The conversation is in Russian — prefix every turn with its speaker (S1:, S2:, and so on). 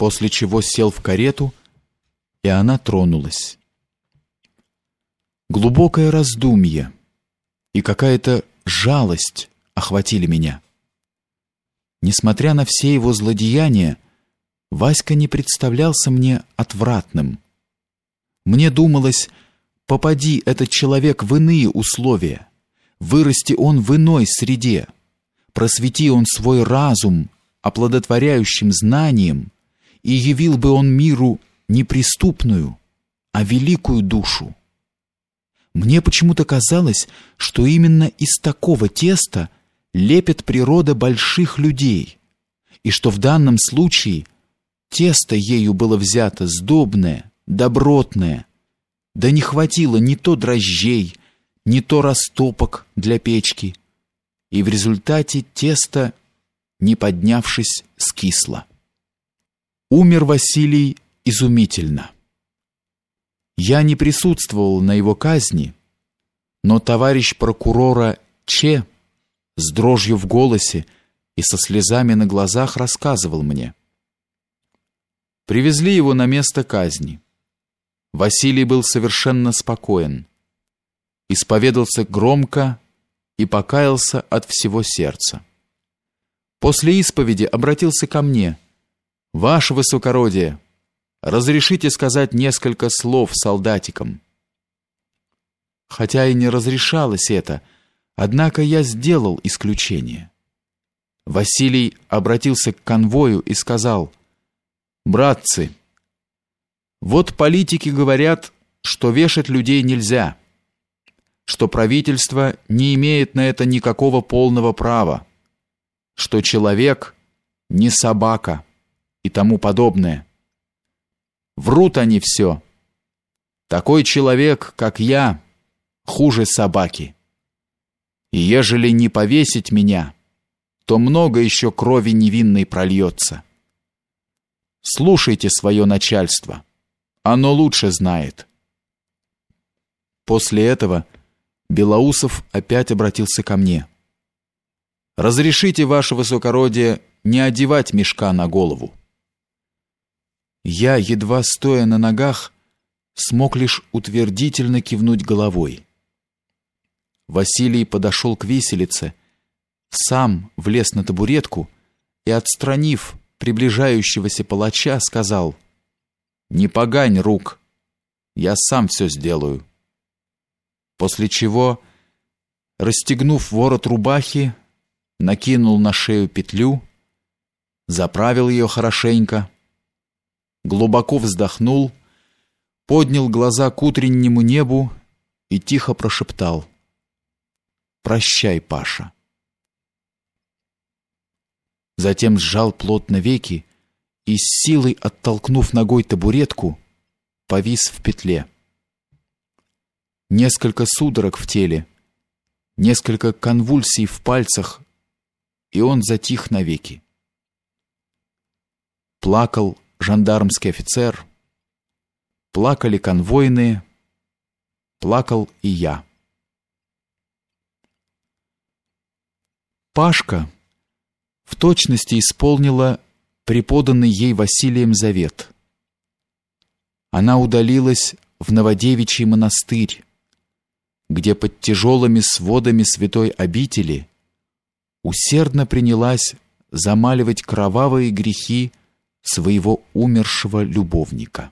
S1: после чего сел в карету, и она тронулась. Глубокое раздумье и какая-то жалость охватили меня. Несмотря на все его злодеяния, Васька не представлялся мне отвратным. Мне думалось, попади этот человек в иные условия, вырасти он в иной среде, просвети он свой разум оплодотворяющим знанием, и явил бы он миру не преступную, а великую душу. Мне почему-то казалось, что именно из такого теста лепит природа больших людей, и что в данном случае тесто ею было взято сдобное, добротное, да не хватило ни то дрожжей, ни то растопок для печки, и в результате тесто, не поднявшись, скисло. Умер Василий изумительно. Я не присутствовал на его казни, но товарищ прокурора Че с дрожью в голосе и со слезами на глазах рассказывал мне. Привезли его на место казни. Василий был совершенно спокоен. Исповедался громко и покаялся от всего сердца. После исповеди обратился ко мне. «Ваше высокородие, разрешите сказать несколько слов солдатикам?» Хотя и не разрешалось это, однако я сделал исключение. Василий обратился к конвою и сказал, «Братцы, вот политики говорят, что вешать людей нельзя, что правительство не имеет на это никакого полного права, что человек не собака и тому подобное. Врут они все. Такой человек, как я, хуже собаки. И ежели не повесить меня, то много еще крови невинной прольется. Слушайте свое начальство. Оно лучше знает. После этого Белоусов опять обратился ко мне. Разрешите, ваше высокородие, не одевать мешка на голову. Я, едва стоя на ногах, смог лишь утвердительно кивнуть головой. Василий подошел к виселице, сам влез на табуретку и, отстранив приближающегося палача, сказал — не погань рук. Я сам все сделаю. После чего, расстегнув ворот рубахи, накинул на шею петлю, заправил ее хорошенько, глубоко вздохнул, поднял глаза к утреннему небу и тихо прошептал: "Прощай, Паша". Затем сжал плотно веки и с силой оттолкнув ногой табуретку, повис в петле. Несколько судорог в теле, несколько конвульсий в пальцах, и он затих навеки. Плакал жандармский офицер, плакали конвойные, плакал и я. Пашка в точности исполнила преподанный ей Василием завет. Она удалилась в Новодевичий монастырь, где под тяжелыми сводами святой обители усердно принялась замаливать кровавые грехи своего умершего любовника.